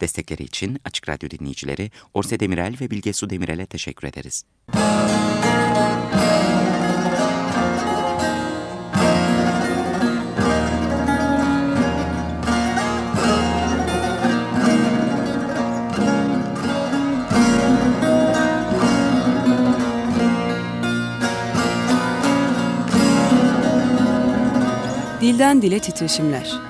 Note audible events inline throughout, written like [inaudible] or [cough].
Destekleri için Açık Radyo dinleyicileri Orse Demirel ve Bilge Su Demirel'e teşekkür ederiz. Dilden Dile Titreşimler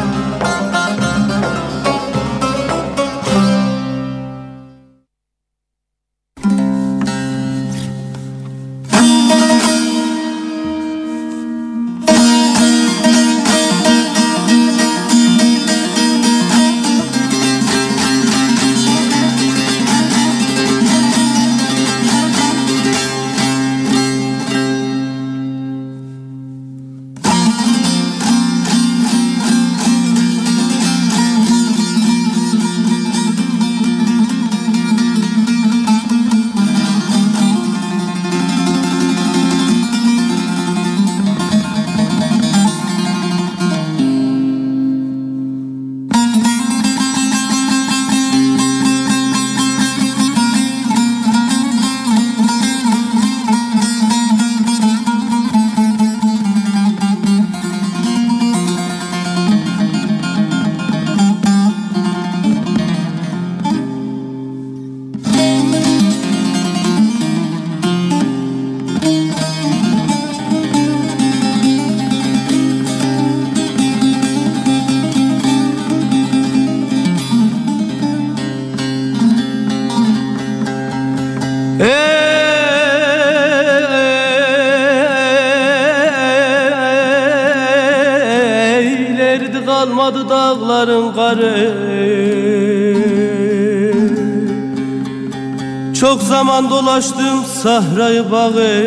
Çok zaman dolaştım sahrayı bağı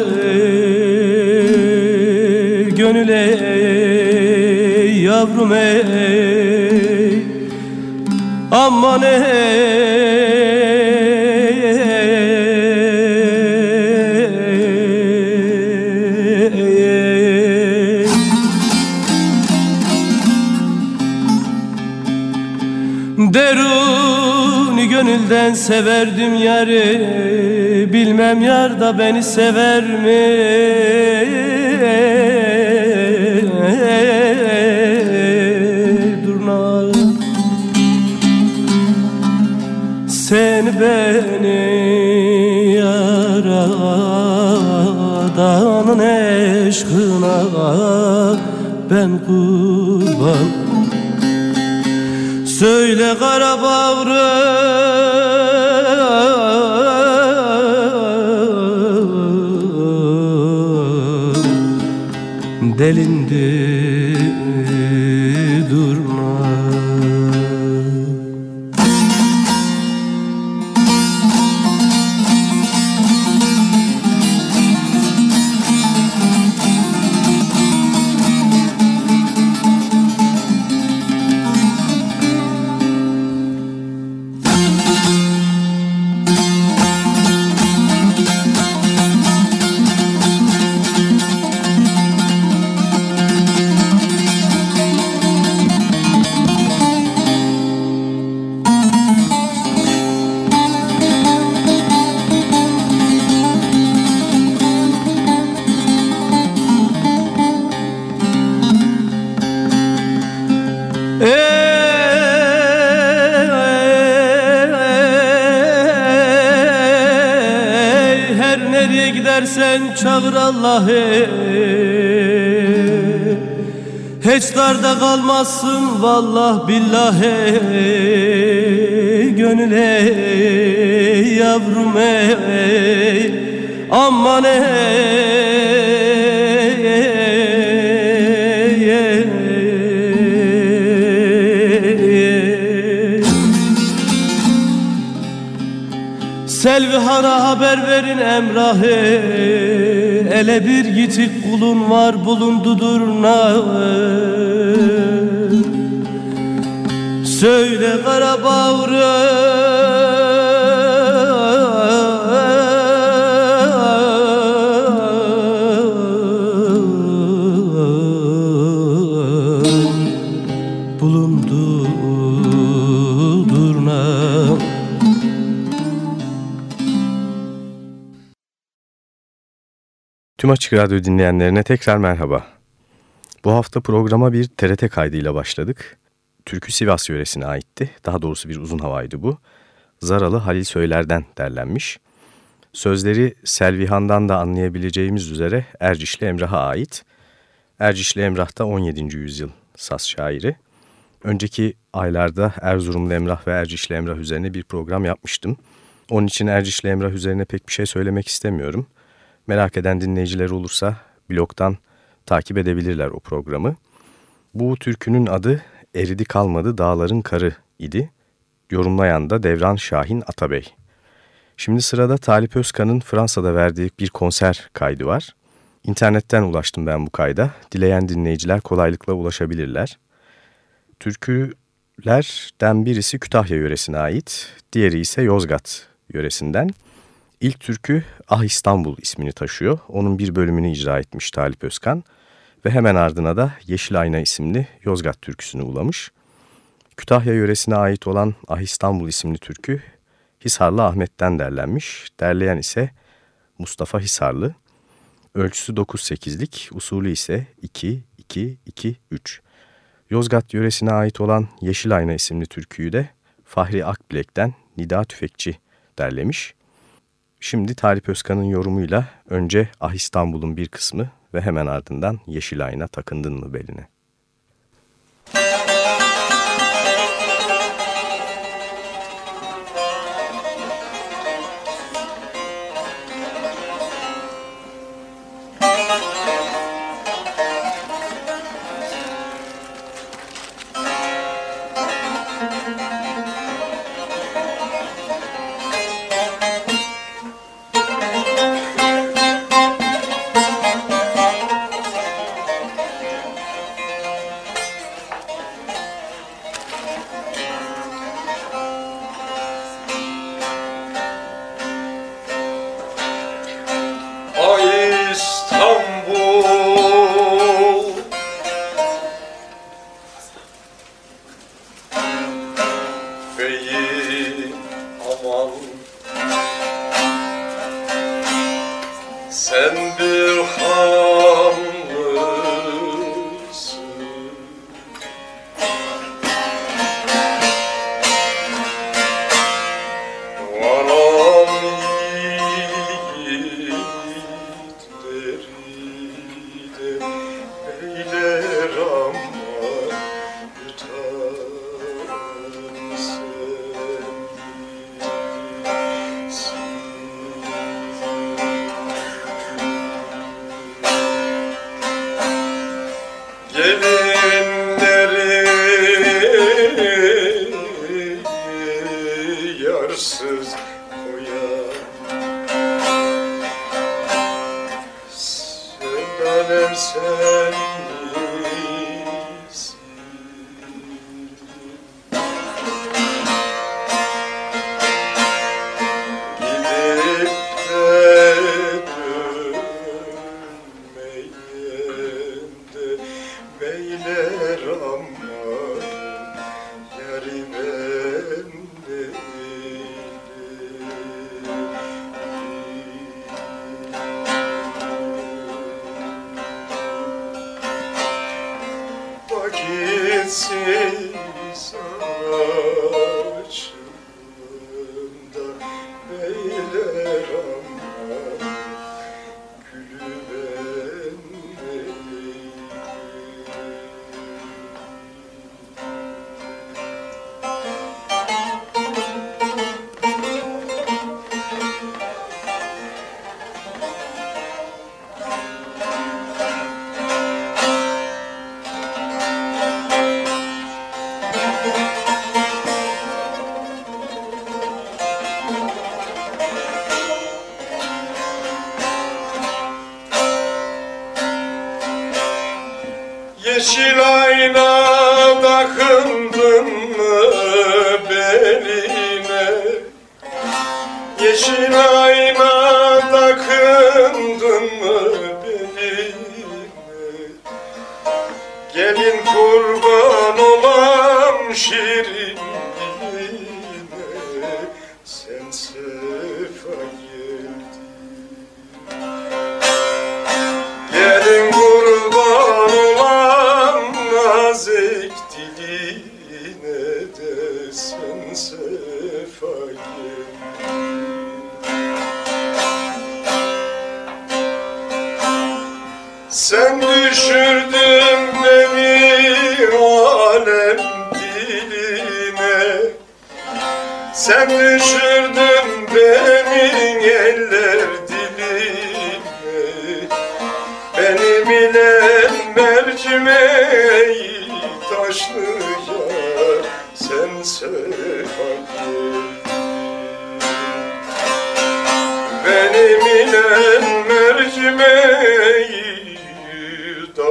Gönül ey yavrum ey. Aman ey Gönülden severdim yarı Bilmem yar da beni sever mi? Durna Sen beni yaradanın eşkına Ben kurban. Söyle kara bağrım Allah'ı. Hiç darda kalmazsın vallah billahi. Gönül ey yavrum ey Aman ey Selvihan'a haber verin emrahı Ele bir yitik kulun var bulundudur Söyle kara Tüm Açık Radyo dinleyenlerine tekrar merhaba. Bu hafta programa bir TRT kaydıyla başladık. Türkü Sivas yöresine aitti. Daha doğrusu bir uzun havaydı bu. Zaralı Halil Söyler'den derlenmiş. Sözleri Selvihan'dan da anlayabileceğimiz üzere Ercişli Emrah'a ait. Ercişli Emrah da 17. yüzyıl Saz şairi. Önceki aylarda Erzurumlu Emrah ve Ercişli Emrah üzerine bir program yapmıştım. Onun için Ercişli Emrah üzerine pek bir şey söylemek istemiyorum. Merak eden dinleyiciler olursa blogdan takip edebilirler o programı. Bu türkünün adı Eridi Kalmadı Dağların Karı idi. Yorumlayan da Devran Şahin Atabey. Şimdi sırada Talip Özkan'ın Fransa'da verdiği bir konser kaydı var. İnternetten ulaştım ben bu kayda. Dileyen dinleyiciler kolaylıkla ulaşabilirler. Türkülerden birisi Kütahya yöresine ait, diğeri ise Yozgat yöresinden. İlk türkü Ah İstanbul ismini taşıyor. Onun bir bölümünü icra etmiş Talip Özkan ve hemen ardına da Yeşil Ayna isimli Yozgat türküsünü ulamış. Kütahya yöresine ait olan Ah İstanbul isimli türkü Hisarlı Ahmet'ten derlenmiş. Derleyen ise Mustafa Hisarlı. Ölçüsü 9-8'lik, usulü ise 2-2-2-3. Yozgat yöresine ait olan Yeşil Ayna isimli türküyü de Fahri Akbilek'ten Nida Tüfekçi derlemiş. Şimdi Talip Özkan'ın yorumuyla önce Ah İstanbul'un bir kısmı ve hemen ardından Yeşil Ayna takındın mı beline?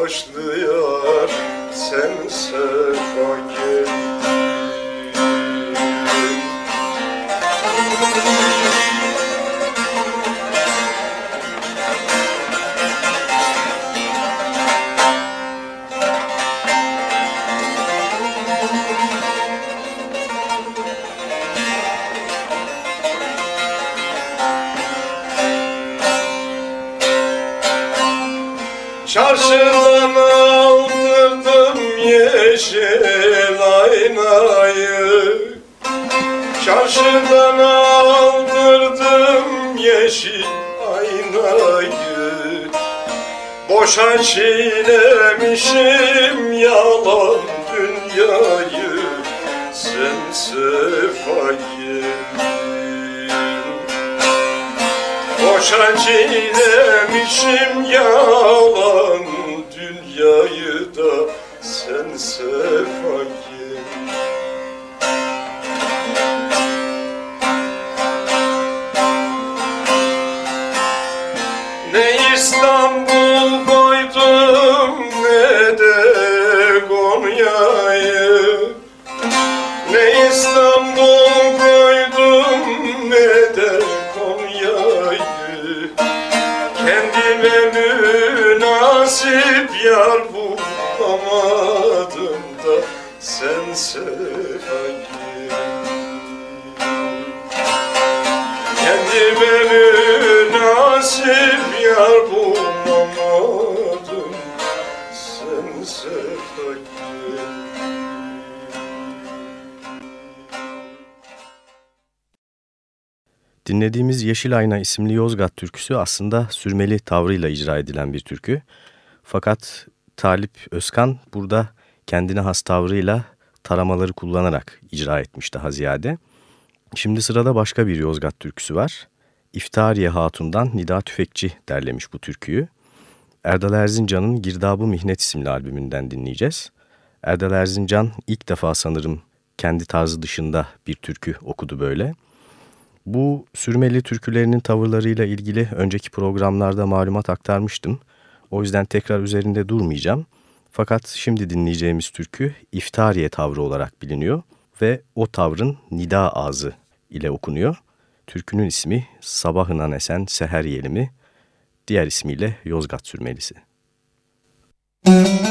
Taşlıyor Boşa çiğnemişim yalan dünyayı Sen sefa geldin Boşa çiğnemişim Dinlediğimiz Yeşil Ayna isimli Yozgat türküsü aslında sürmeli tavrıyla icra edilen bir türkü. Fakat Talip Özkan burada kendine has tavrıyla taramaları kullanarak icra etmiş daha ziyade. Şimdi sırada başka bir Yozgat türküsü var. İftariye Hatun'dan Nida Tüfekçi derlemiş bu türküyü. Erdal Erzincan'ın Girdabı Mihnet isimli albümünden dinleyeceğiz. Erdal Erzincan ilk defa sanırım kendi tarzı dışında bir türkü okudu böyle. Bu sürmeli türkülerinin tavırlarıyla ilgili önceki programlarda malumat aktarmıştım. O yüzden tekrar üzerinde durmayacağım. Fakat şimdi dinleyeceğimiz türkü iftariye tavrı olarak biliniyor ve o tavrın nida ağzı ile okunuyor. Türkünün ismi Sabahınan Esen Seher Yelimi, diğer ismiyle Yozgat Sürmelisi. Of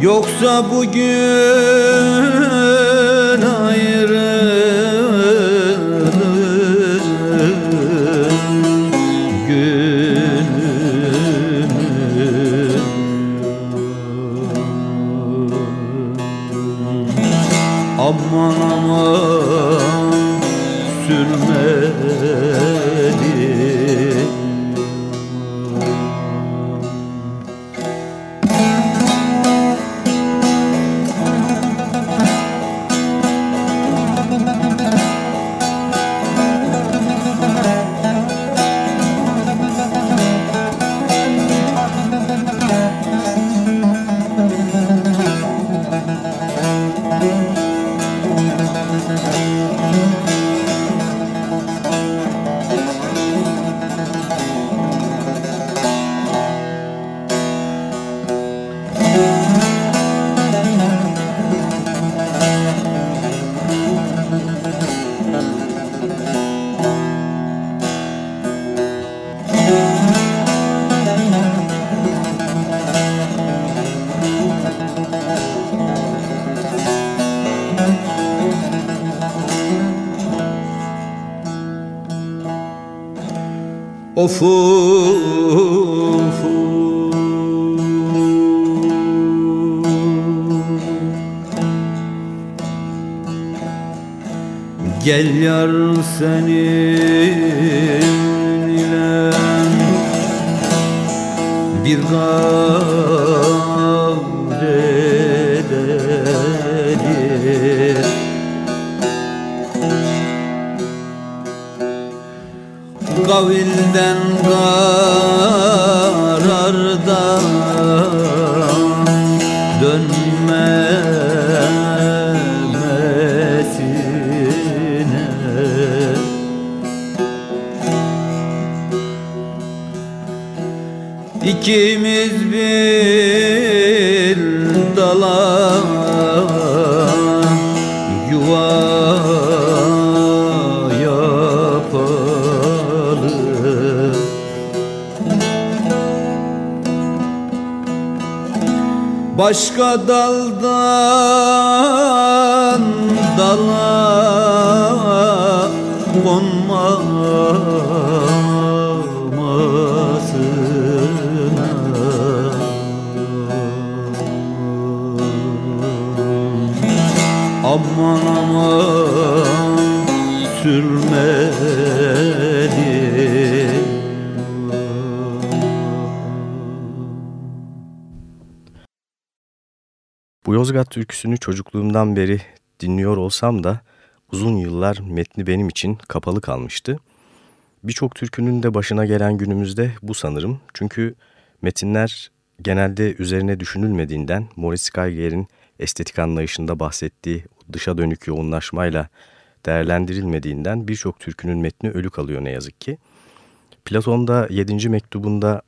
Yoksa bugün Gavilden karardan Başka daldan Yozgat türküsünü çocukluğumdan beri dinliyor olsam da uzun yıllar metni benim için kapalı kalmıştı. Birçok türkünün de başına gelen günümüzde bu sanırım. Çünkü metinler genelde üzerine düşünülmediğinden Morris Geiger'in estetik anlayışında bahsettiği dışa dönük yoğunlaşmayla değerlendirilmediğinden birçok türkünün metni ölü kalıyor ne yazık ki. Platon'da 7. mektubunda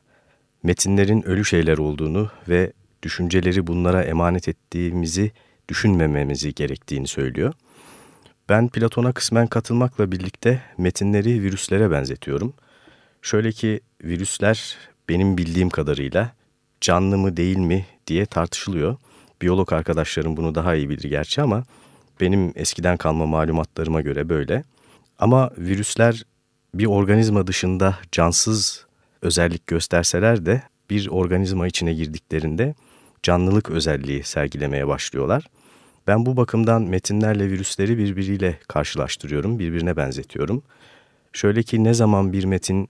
metinlerin ölü şeyler olduğunu ve düşünceleri bunlara emanet ettiğimizi düşünmememizi gerektiğini söylüyor. Ben Platon'a kısmen katılmakla birlikte metinleri virüslere benzetiyorum. Şöyle ki virüsler benim bildiğim kadarıyla canlı mı değil mi diye tartışılıyor. Biyolog arkadaşlarım bunu daha iyi bilir gerçi ama benim eskiden kalma malumatlarıma göre böyle. Ama virüsler bir organizma dışında cansız özellik gösterseler de bir organizma içine girdiklerinde canlılık özelliği sergilemeye başlıyorlar. Ben bu bakımdan metinlerle virüsleri birbiriyle karşılaştırıyorum, birbirine benzetiyorum. Şöyle ki ne zaman bir metin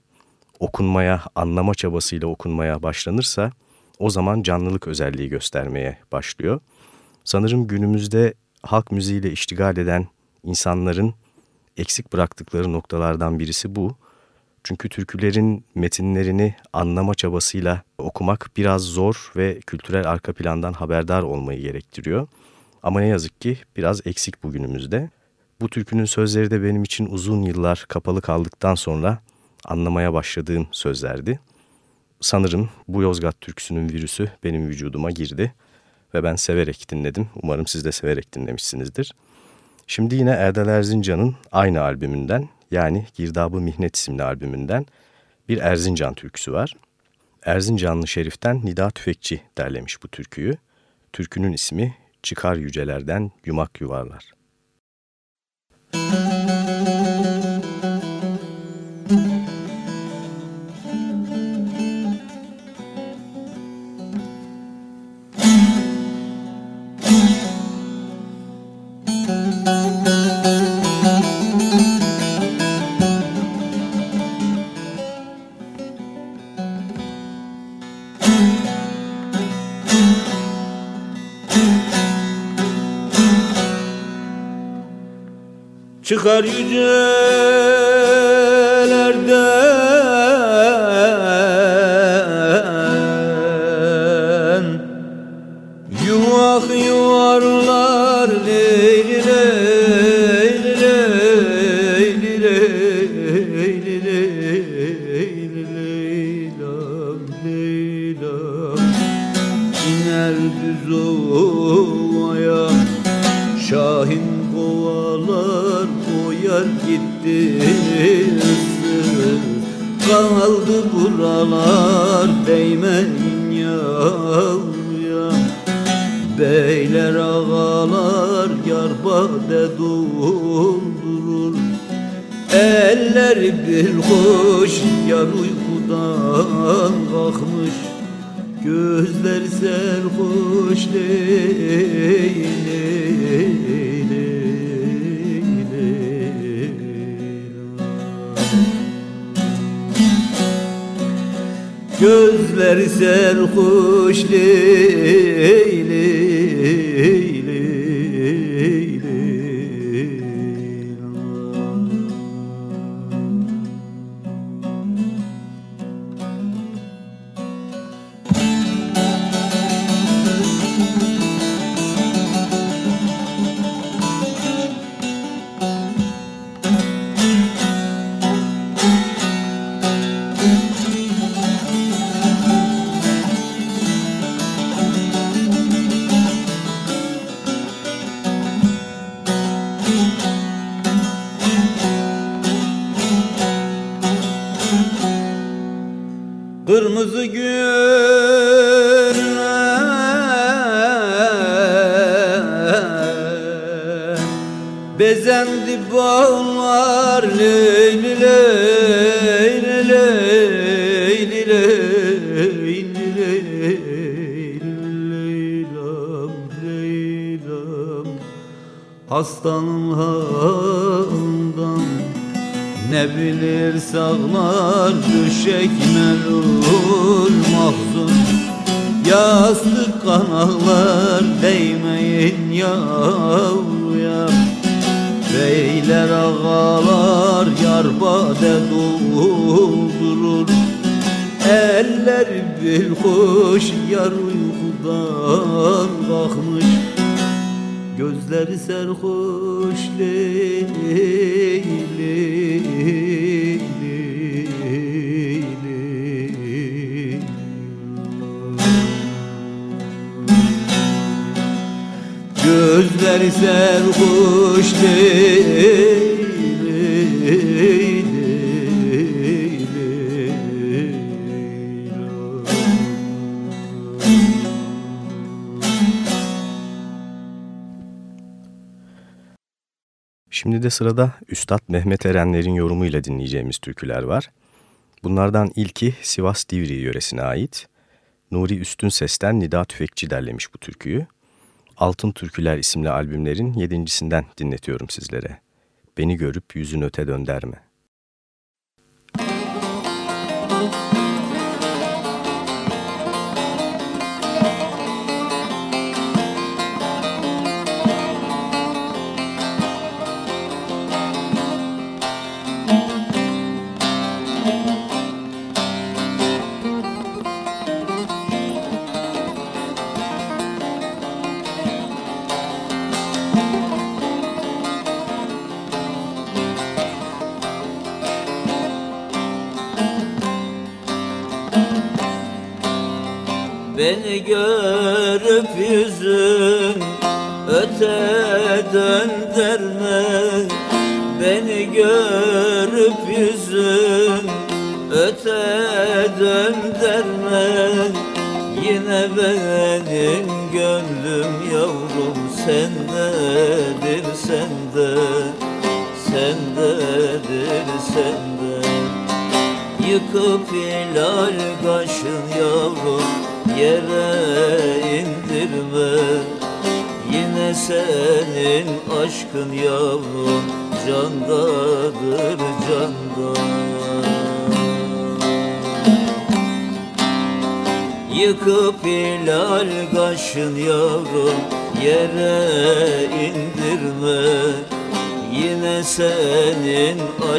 okunmaya, anlama çabasıyla okunmaya başlanırsa o zaman canlılık özelliği göstermeye başlıyor. Sanırım günümüzde halk müziğiyle iştigal eden insanların eksik bıraktıkları noktalardan birisi bu. Çünkü türkülerin metinlerini anlama çabasıyla okumak biraz zor ve kültürel arka plandan haberdar olmayı gerektiriyor. Ama ne yazık ki biraz eksik bugünümüzde. Bu türkünün sözleri de benim için uzun yıllar kapalı kaldıktan sonra anlamaya başladığım sözlerdi. Sanırım bu Yozgat türküsünün virüsü benim vücuduma girdi ve ben severek dinledim. Umarım siz de severek dinlemişsinizdir. Şimdi yine Erdal Erzincan'ın aynı albümünden yani Girdabı Mihnet isimli albümünden bir Erzincan türküsü var. Erzincanlı Şerif'ten Nida Tüfekçi derlemiş bu türküyü. Türkünün ismi Çıkar Yücelerden Yumak Yuvarlar. Çıkar yücelerden Kırmızı gül Bezendi bağlar Leyli leyli leyli leyli leylam leylam Hastanın halından ne bilir sağlar düşek melul mahzun. Yastık kanaklar değmeyin yavruya. Beyler ağalar yar bade doldurur. Eller bir hoş yar uykudan kalkmış Gözleri serhoş ley ley ley ley. Gözleri serhoş ley de sırada Üstad Mehmet Erenler'in yorumuyla dinleyeceğimiz türküler var. Bunlardan ilki Sivas Divri yöresine ait. Nuri Üstün Ses'ten Nida Tüfekçi derlemiş bu türküyü. Altın Türküler isimli albümlerin yedincisinden dinletiyorum sizlere. Beni görüp yüzün öte dönderme.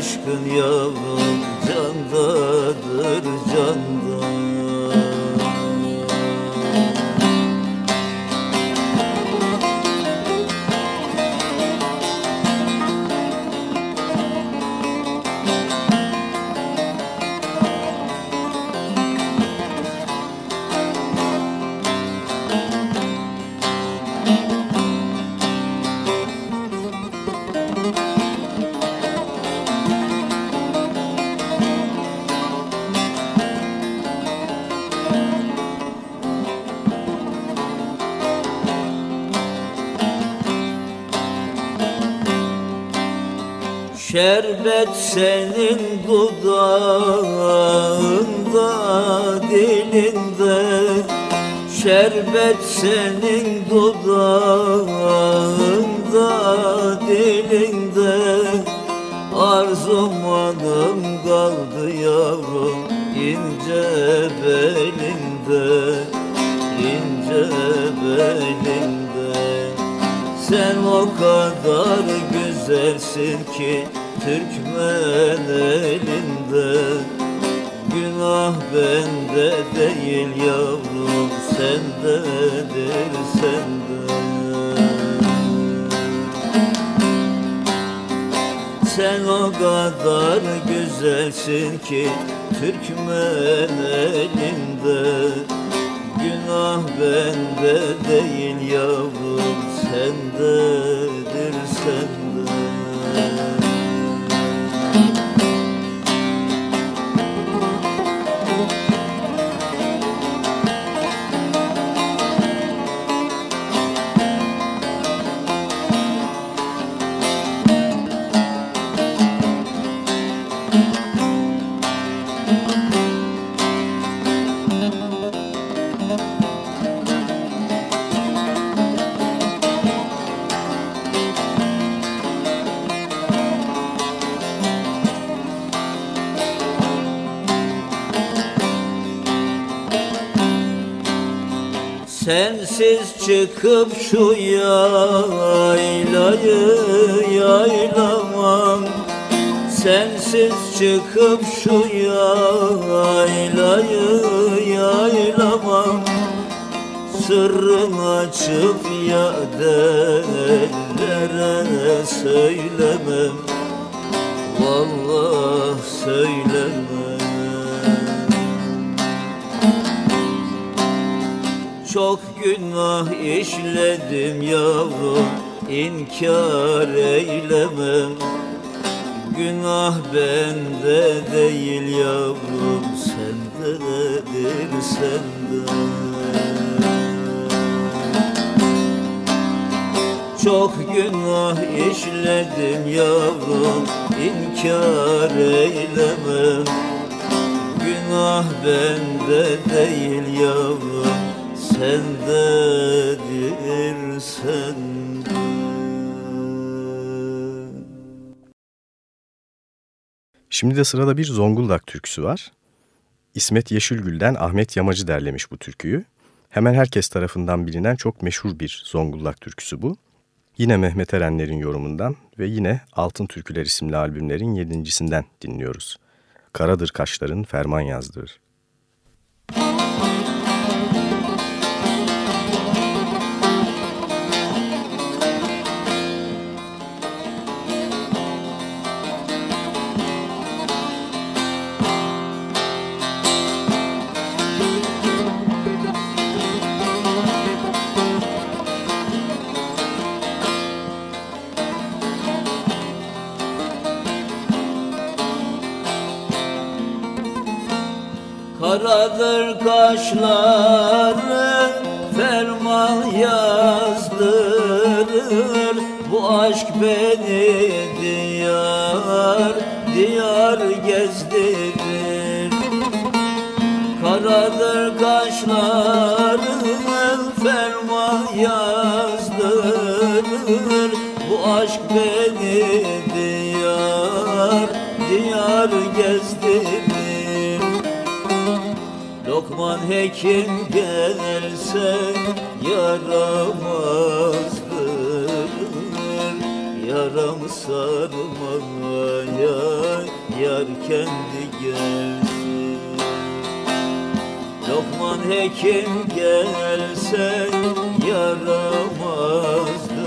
Aşkın Şerbet senin dudağında dilinde. Şerbet senin dudağında dilinde. Arzum anım kaldı yavrum ince belinde. İnce belinde. Sen o kadar güzelsin ki Türkmen elinde Günah bende değil yavrum Sendedir sende. Sen o kadar güzelsin ki Türkmen elinde Günah bende değil yavrum Sendedir Sensiz çıkıp şu yaylayı yaylamam. Sensiz çıkıp şu yaylayı yaylamam. Sırrını açıp ya dellere söylemem. Vallahi söylemem Çok günah işledim yavrum inkar eylemem. Günah bende değil yavrum sendedir sende Çok günah işledim yavrum inkar eylemem. Günah bende değil yavrum sendedir sende Şimdi de sırada bir Zonguldak türküsü var. İsmet Yeşilgül'den Ahmet Yamacı derlemiş bu türküyü. Hemen herkes tarafından bilinen çok meşhur bir Zonguldak türküsü bu. Yine Mehmet Erenler'in yorumundan ve yine Altın Türküler isimli albümlerin yedincisinden dinliyoruz. Karadır kaşların ferman yazdır. Karadır kaşların ferman yazdırır Bu aşk beni diyar diyar gezdirir. Karadır kaşların ferman yazdırır Bu aşk beni Lokman hekim gelse yaramazdır Yaram sarmaya yar kendi gelsin. Lokman hekim gelse yaramazdır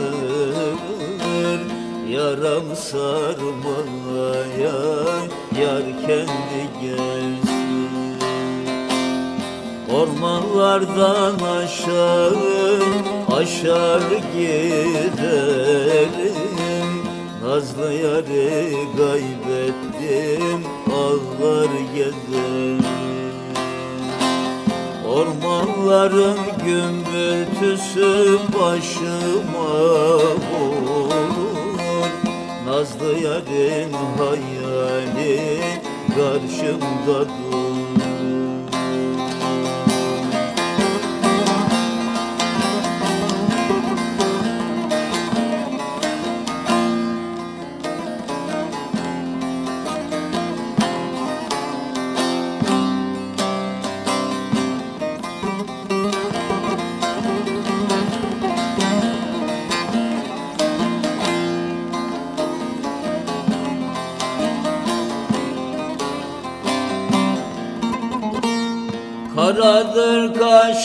Yaram sarmaya yar kendi gelsin Ormanlardan aşağı aşar giderim. Nazlı yarı kaybettim ağlar gezerim. Ormanların gümbürtüsü başıma vurur. Nazlı yarın hayali karşımda dur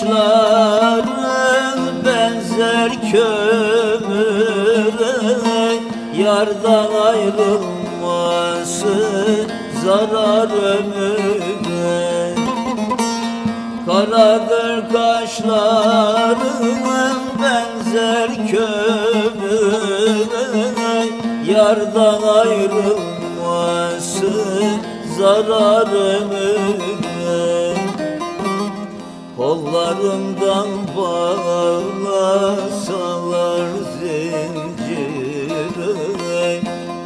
kaşların benzer kömüre Yardan ayrılması zarar ömüre. Karadır kaşların benzer kömüre Yardan ayrılması zarar ömüre Kollarımdan bağlasalar zinciri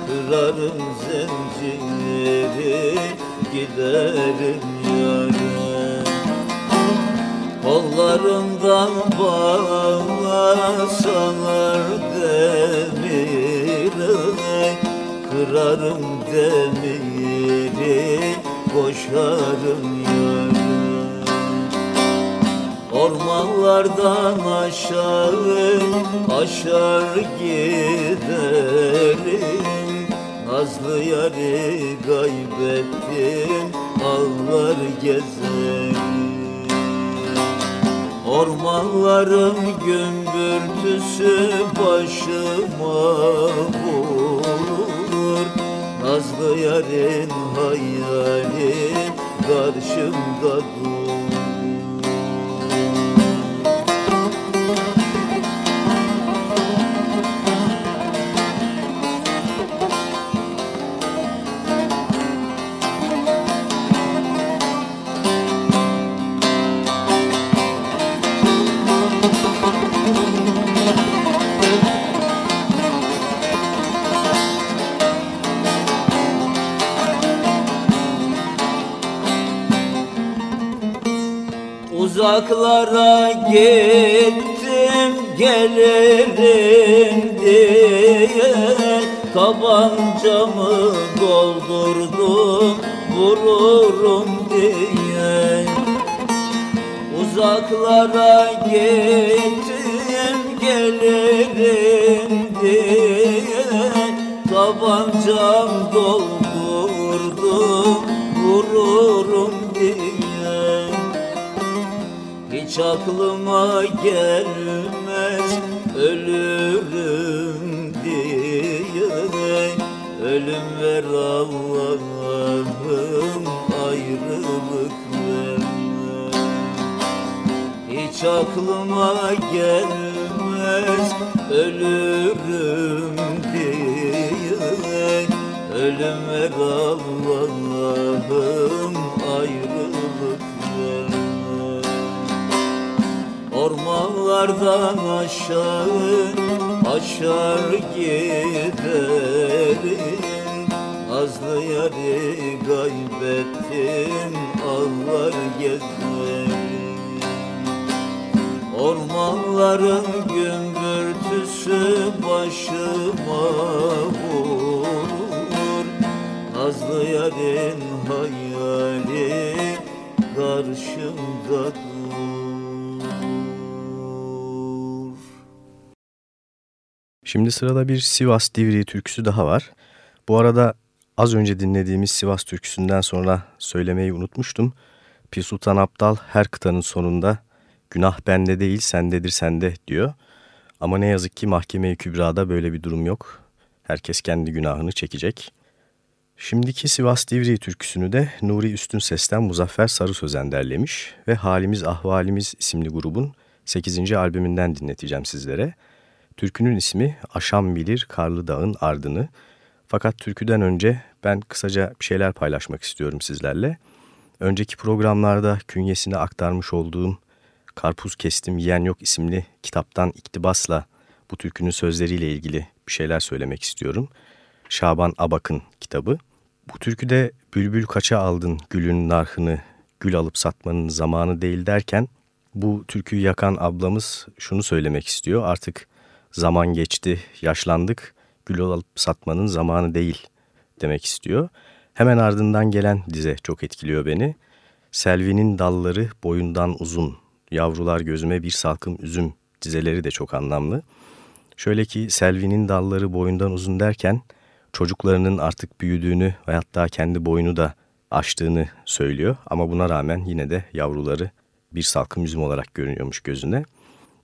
Kırarım zincirleri giderim yarım Kollarımdan bağlasalar demiri Kırarım demiri koşarım Ormanlardan aşağı aşar giderim. Nazlı yarı kaybettim ağlar gezerim. Ormanların gümbürtüsü başıma vurur. Nazlı yarın hayali karşımda dur karşımda dur Şimdi sırada bir Sivas Divriği türküsü daha var. Bu arada az önce dinlediğimiz Sivas türküsünden sonra söylemeyi unutmuştum. Pir Sultan Abdal her kıtanın sonunda günah bende değil sendedir sende diyor. Ama ne yazık ki Mahkeme-i Kübra'da böyle bir durum yok. Herkes kendi günahını çekecek. Şimdiki Sivas Divriği türküsünü de Nuri Üstün Ses'ten Muzaffer Sarı Sözen derlemiş ve Halimiz Ahvalimiz isimli grubun 8. albümünden dinleteceğim sizlere. Türkünün ismi Aşam Bilir Karlı Dağın Ardını. Fakat türküden önce ben kısaca bir şeyler paylaşmak istiyorum sizlerle. Önceki programlarda künyesini aktarmış olduğum Karpuz Kestim Yiyen Yok isimli kitaptan iktibasla bu türkünün sözleriyle ilgili bir şeyler söylemek istiyorum. Şaban Abak'ın kitabı. Bu türküde bülbül kaça aldın gülün narhını, gül alıp satmanın zamanı değil derken bu türküyü yakan ablamız şunu söylemek istiyor. Artık zaman geçti, yaşlandık, gül alıp satmanın zamanı değil demek istiyor. Hemen ardından gelen dize çok etkiliyor beni. Selvinin dalları boyundan uzun, yavrular gözüme bir salkım üzüm dizeleri de çok anlamlı. Şöyle ki Selvi'nin dalları boyundan uzun derken çocuklarının artık büyüdüğünü ve hatta kendi boyunu da aştığını söylüyor. Ama buna rağmen yine de yavruları bir salkım üzüm olarak görünüyormuş gözüne.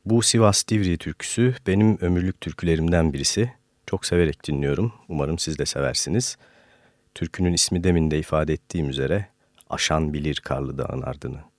Bu Sivas Divri türküsü benim ömürlük türkülerimden birisi. Çok severek dinliyorum. Umarım siz de seversiniz. Türkünün ismi demin de ifade ettiğim üzere Aşan Bilir Karlı Dağın Ardını.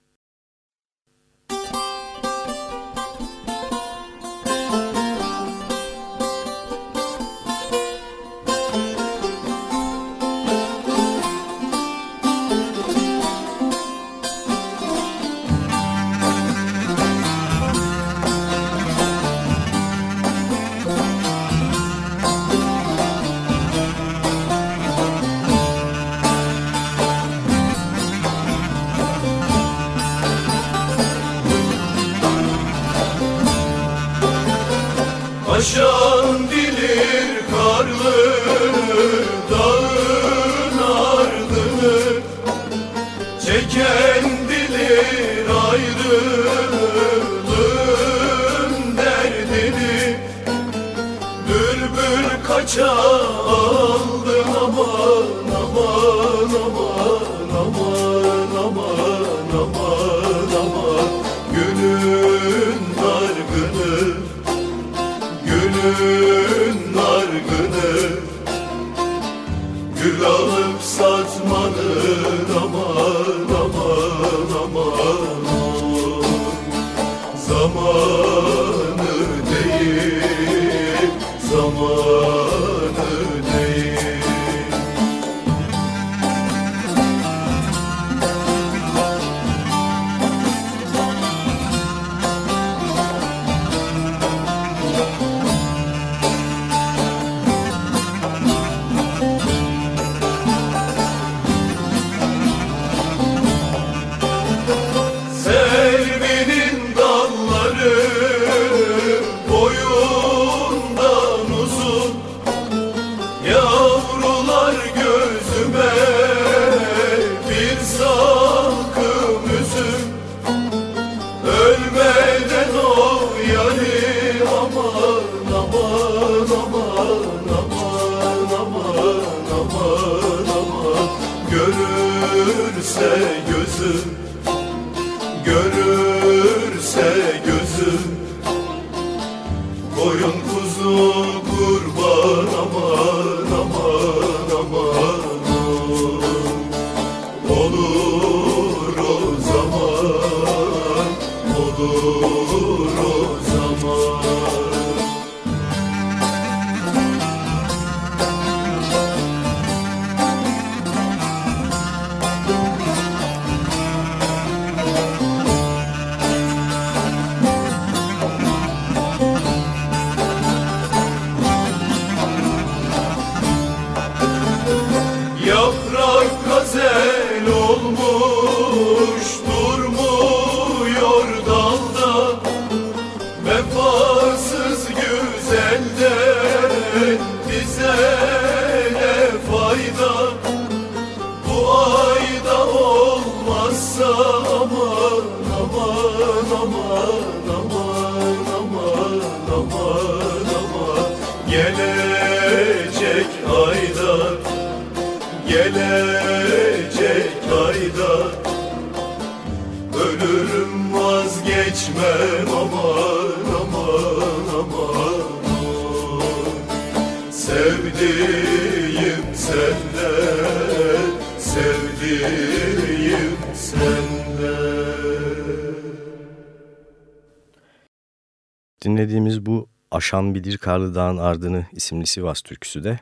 Dinlediğimiz bu Aşan Bilir Karlı Dağın Ardını isimli Sivas türküsü de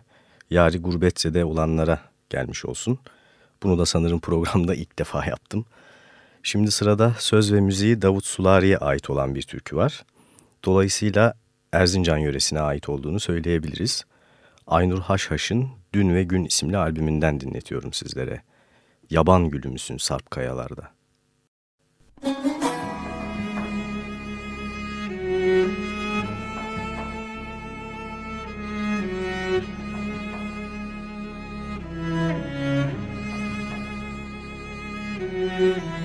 Yari Gurbetze'de olanlara gelmiş olsun. Bunu da sanırım programda ilk defa yaptım. Şimdi sırada söz ve müziği Davut Sulari'ye ait olan bir türkü var. Dolayısıyla Erzincan yöresine ait olduğunu söyleyebiliriz. Aynur Haşhaş'ın Dün ve Gün isimli albümünden dinletiyorum sizlere. Yaban gülümüsün sarp kayalarda. Yaban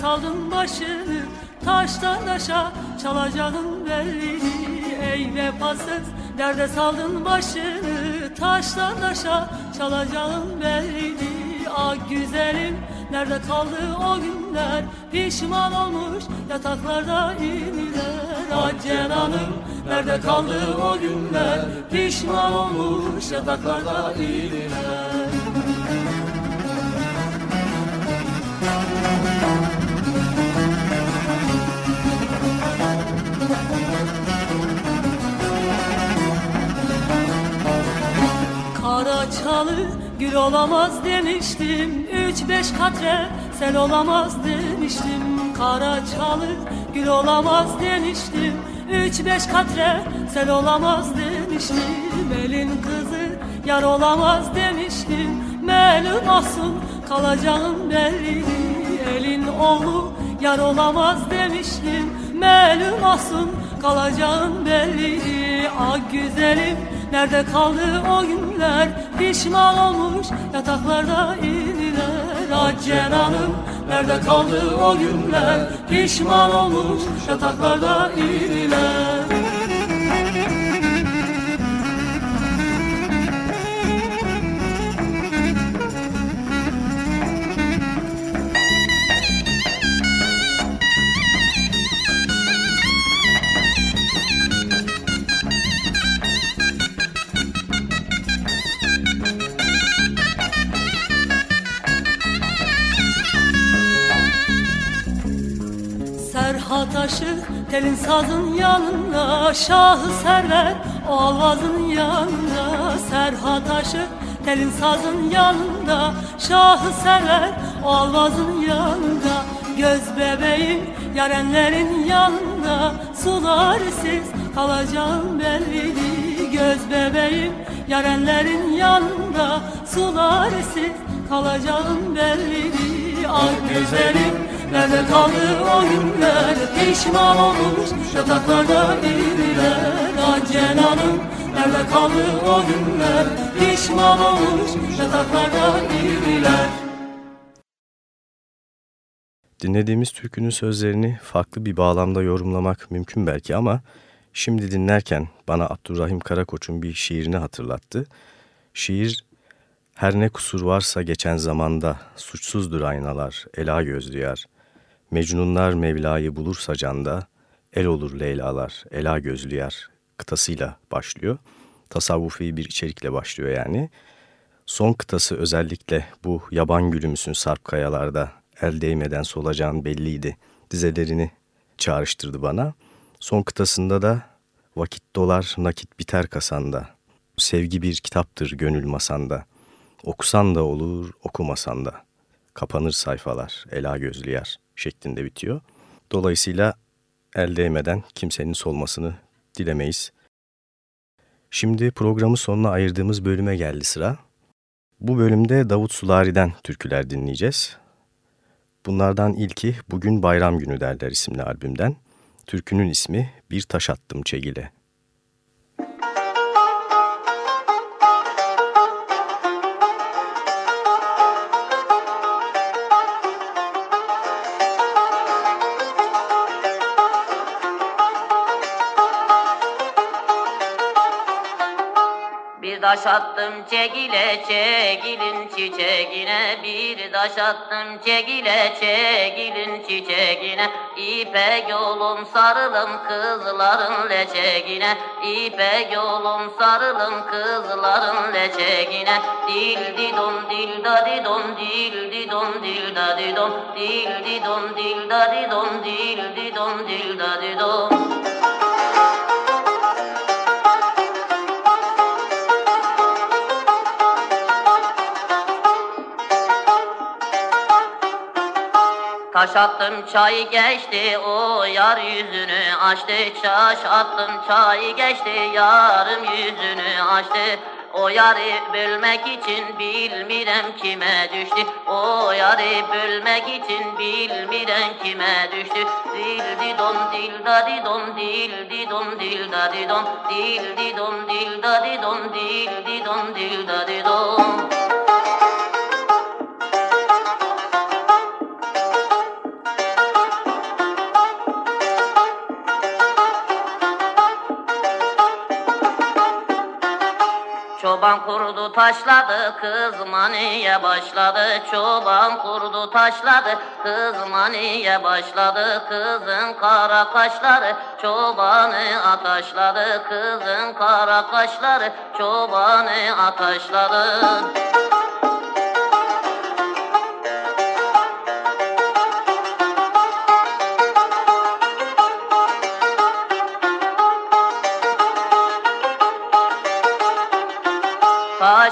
saldın başını Taştan taşa çalacağın belli Ey vefasız nerede saldın başını Taştan taşa çalacağın belli Ah güzelim Nerede kaldı o günler? Pişman olmuş yataklarda iniler Ah Cenan'ım Nerede kaldı o günler? Pişman olmuş yataklarda iniler gül olamaz demiştim Üç beş katre. Sel olamaz demiştim Kara çalı. Gül olamaz demiştim Üç beş katre. Sel olamaz demiştim Elin kızı. Yar olamaz demiştim Melun olsun kalacağım belli Elin oğlu. Yar olamaz demiştim Melun olsun kalacağım belli Ah güzelim. Nerede kaldı o günler Pişman olmuş yataklarda iniler Ah Cenan'ım Nerede kaldı o günler? Pişman olmuş yataklarda iniler telin sazın yanında Şahı server. O alvazın yanında Serhat aşık. Telin sazın yanında Şahı sever o almazın yanında Göz bebeğim yarenlerin yanında. Sularsiz kalacağım belli Göz bebeğim yarenlerin yanında. Sularsiz kalacağım belli Ah güzelim Nerede kaldı o günler Pişman olmuş yataklarda iriler Ah Cenan'ım Nerede kaldı o günler Pişman olmuş yataklarda iriler Dinlediğimiz türkünün sözlerini farklı bir bağlamda yorumlamak mümkün belki ama şimdi dinlerken bana Abdurrahim Karakoç'un bir şiirini hatırlattı. Şiir her ne kusur varsa geçen zamanda suçsuzdur aynalar, ela gözlüyer. Mecnunlar Mevla'yı bulursa canda, el olur Leyla'lar, ela gözlüyer kıtasıyla başlıyor. Tasavvufi bir içerikle başlıyor yani. Son kıtası özellikle bu yaban gülümüsün sarp kayalarda el değmeden solacağın belliydi dizelerini çağrıştırdı bana. Son kıtasında da vakit dolar nakit biter kasanda. Sevgi bir kitaptır gönül masanda. Okusan da olur okumasan da. Kapanır sayfalar ela gözlü yer şeklinde bitiyor. Dolayısıyla el değmeden kimsenin solmasını dilemeyiz. Şimdi programı sonuna ayırdığımız bölüme geldi sıra. Bu bölümde Davut Sulari'den türküler dinleyeceğiz. Bunlardan ilki Bugün Bayram Günü derler isimli albümden. Türkünün ismi Bir Taş Attım Çegile. Taş attım çekile çekilin çiçeğine bir taş attım çekile çekilin çiçeğine İpek yolum sarılım kızların leçegine İpek yolum sarılım kızların leçegine Dil didon dil da didon dil didon dil da didon Dil didon dil da didon dil didon dil da didon Taş attım çay geçti o yar yüzünü açtı. Şaş attım çay geçti yarım yüzünü açtı. O yarı bölmek için bilmirem kime düştü. O yarı bölmek için bilmirem kime düştü. Dil didon dil da didon dil didon dil da didon Dil didon dil da didon dil didon dil da didon Çoban kurdu taşladı kız maniye başladı. Çoban kurdu taşladı kız maniye başladı. Kızın kara kaşları çobanı ataşladı. Kızın kara kaşları çobanı ataşladı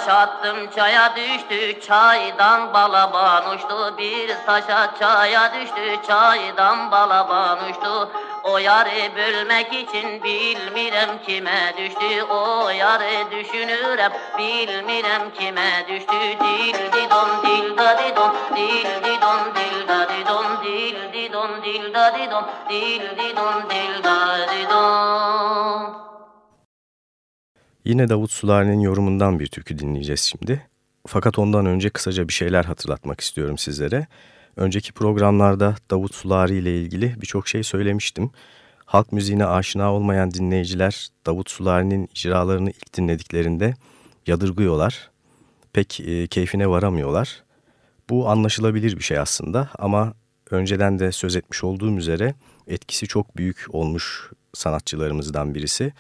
Taş attım çaya düştü çaydan balaban uçtu. Bir taşa çaya düştü çaydan balaban uçtu. O yarı bölmek için bilmirem kime düştü. O yarı düşünürem bilmirem kime düştü. Dil didon dil da didon dil didon dil da didon Dil didon dil da didon dil didon dil da didon Yine Davut Sulari'nin yorumundan bir türkü dinleyeceğiz şimdi. Fakat ondan önce kısaca bir şeyler hatırlatmak istiyorum sizlere. Önceki programlarda Davut Sulari ile ilgili birçok şey söylemiştim. Halk müziğine aşina olmayan dinleyiciler Davut Sulari'nin icralarını ilk dinlediklerinde yadırgıyorlar. Pek e, keyfine varamıyorlar. Bu anlaşılabilir bir şey aslında ama önceden de söz etmiş olduğum üzere etkisi çok büyük olmuş sanatçılarımızdan birisi.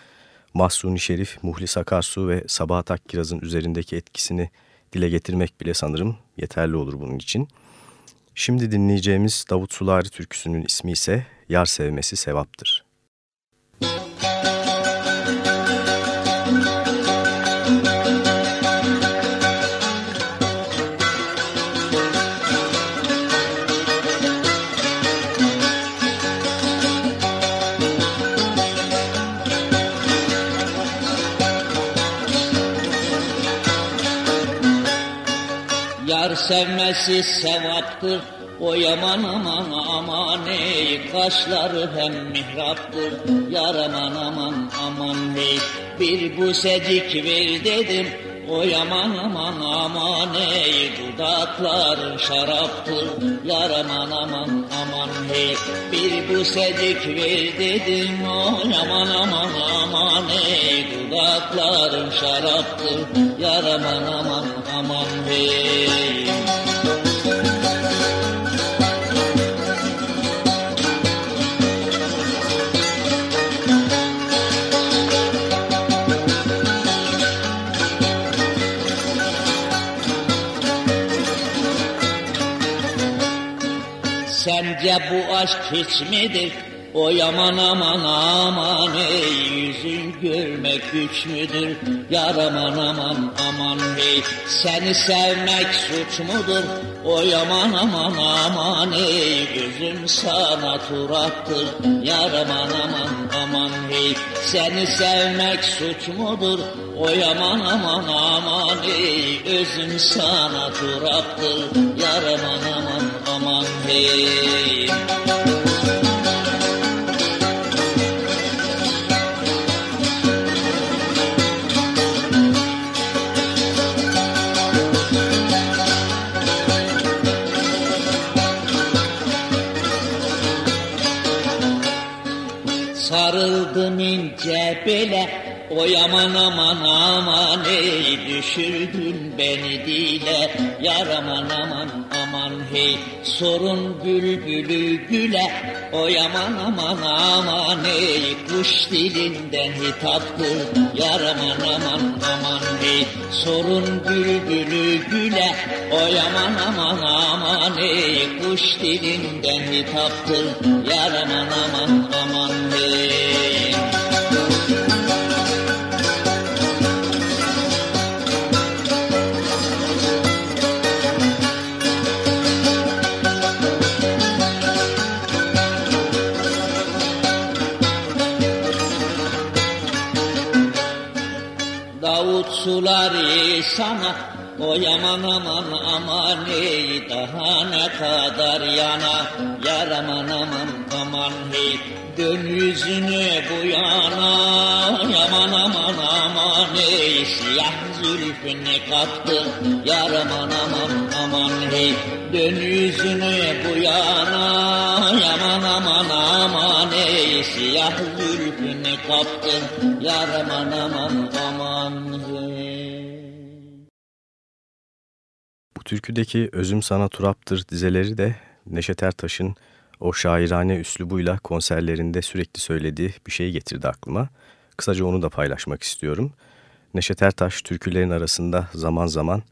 Mahsuni Şerif, Muhlis Akarsu ve Sabahat Akkiraz'ın üzerindeki etkisini dile getirmek bile sanırım yeterli olur bunun için. Şimdi dinleyeceğimiz Davut Sulari türküsünün ismi ise Yar Sevmesi Sevaptır. Sevmesi sevaptır. O yaman aman aman ey Kaşları hem mihraptır. Yar aman aman hey Bir busecik ver dedim o yaman aman aman ey Dudakların şaraptır Yar aman aman aman hey Bir busecik ver dedim o yaman aman aman ey Dudakların şaraptır Yar aman aman aman hey Sence bu aşk hiç midir? O yaman aman aman ey yüzün görmek güç müdür? Yar aman aman hey seni sevmek suç mudur? O yaman aman aman ey gözüm sana turaktır. Yar aman aman hey seni sevmek suç mudur? O yaman aman aman ey özüm sana turaktır. Yar aman aman aman hey. Sarıldım ince bele o yaman aman aman ey düşürdün beni dile Yar aman aman aman hey sorun bülbülü güle O yaman aman aman ey kuş dilinden hitaptır Yar aman aman aman hey sorun bülbülü güle O yaman aman aman ey kuş dilinden hitaptır Yar aman aman aman hey suları sana. O yaman aman aman ey daha ne kadar yana. Yar aman aman aman hey dön yüzünü bu yana. Yaman aman aman ey siyah zülfünü kaptı Yar aman aman aman hey dön yüzünü bu yana. Yaman aman aman ey siyah zülfünü kaptı Yar aman aman aman hey türküdeki Özüm Sana Turaptır dizeleri de Neşet Ertaş'ın o şairane üslubuyla konserlerinde sürekli söylediği bir şey getirdi aklıma. Kısaca onu da paylaşmak istiyorum. Neşet Ertaş türkülerin arasında zaman zaman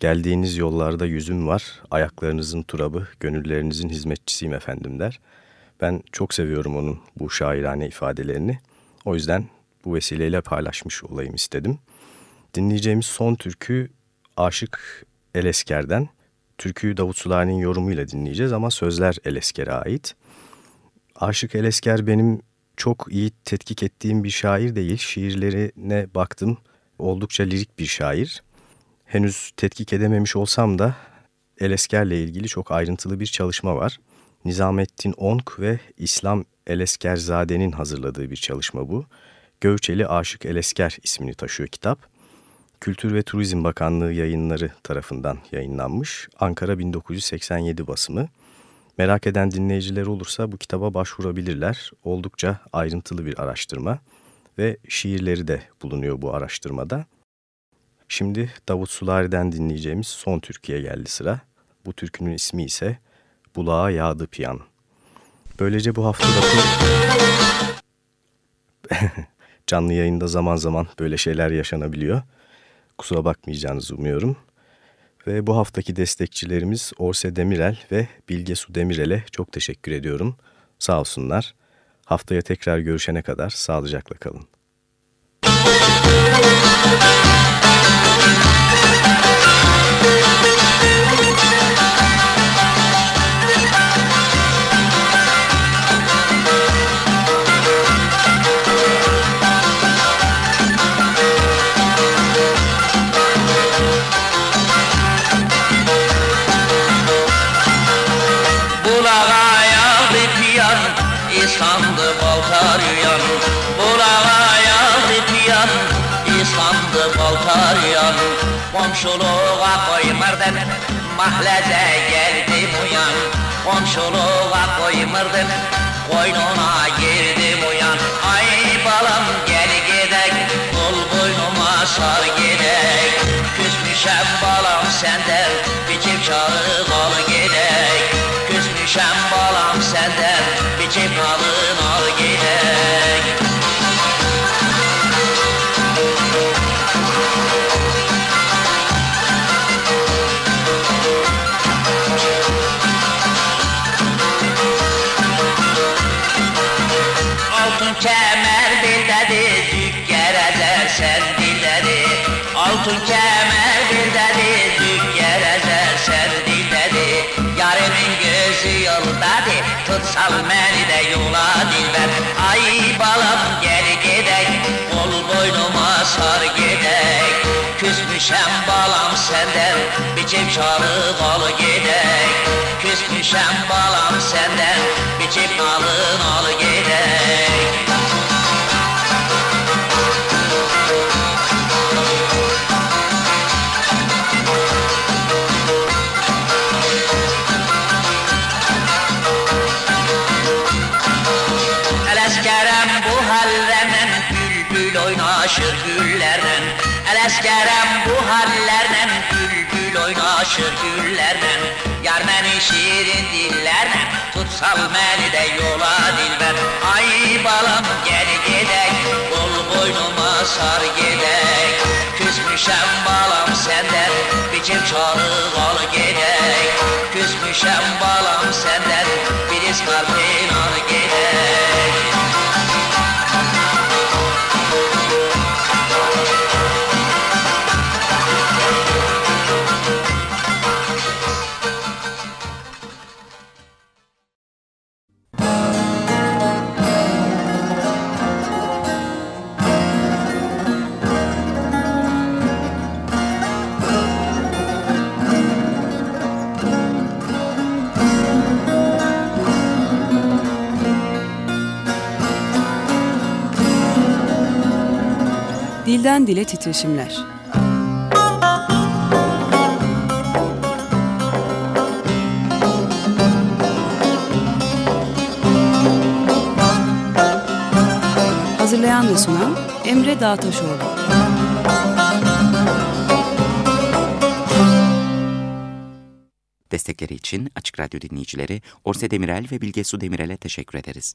geldiğiniz yollarda yüzüm var, ayaklarınızın turabı, gönüllerinizin hizmetçisiyim efendim der. Ben çok seviyorum onun bu şairane ifadelerini. O yüzden bu vesileyle paylaşmış olayım istedim. Dinleyeceğimiz son türkü Aşık Elesker'den. Türküyü Davut Sulani'nin yorumuyla dinleyeceğiz ama sözler Elesker'e ait. Aşık Elesker benim çok iyi tetkik ettiğim bir şair değil. Şiirlerine baktım. Oldukça lirik bir şair. Henüz tetkik edememiş olsam da Elesker'le ilgili çok ayrıntılı bir çalışma var. Nizamettin Onk ve İslam Eleskerzade'nin hazırladığı bir çalışma bu. Göçeli Aşık Elesker ismini taşıyor kitap. Kültür ve Turizm Bakanlığı yayınları tarafından yayınlanmış. Ankara 1987 basımı. Merak eden dinleyiciler olursa bu kitaba başvurabilirler. Oldukça ayrıntılı bir araştırma ve şiirleri de bulunuyor bu araştırmada. Şimdi Davut Sulari'den dinleyeceğimiz son türküye geldi sıra. Bu türkünün ismi ise Bulağa Yağdı Piyan. Böylece bu hafta da [laughs] canlı yayında zaman zaman böyle şeyler yaşanabiliyor. Kusura bakmayacağınızı umuyorum. Ve bu haftaki destekçilerimiz Orse Demirel ve Bilge Su Demirel'e çok teşekkür ediyorum. Sağ olsunlar. Haftaya tekrar görüşene kadar sağlıcakla kalın. koymurdun one should Altın kemer bildedir, zük gerezer sen dilleri Yarımın gözü yoldadır, tutsal beni de yola dilber Ay balam gel gidek, kol boynuma sar gidek. Küsmüşem balam senden, biçim çarı al gidek. Küsmüşem balam senden, biçim alın al gidek tutsal beni de yola dilber Ay balam gel gidek. Kol boynuma sar gidek. Küsmüşem balam senden biçim çarık al gidek. Küsmüşem balam senden bir iskarpin al gidek Dilden dile titreşimler. Hazırlayan ve sunan Emre Dağtaşoğlu. Destekleri için Açık Radyo dinleyicileri Orse Demirel ve Bilge Su Demirel'e teşekkür ederiz.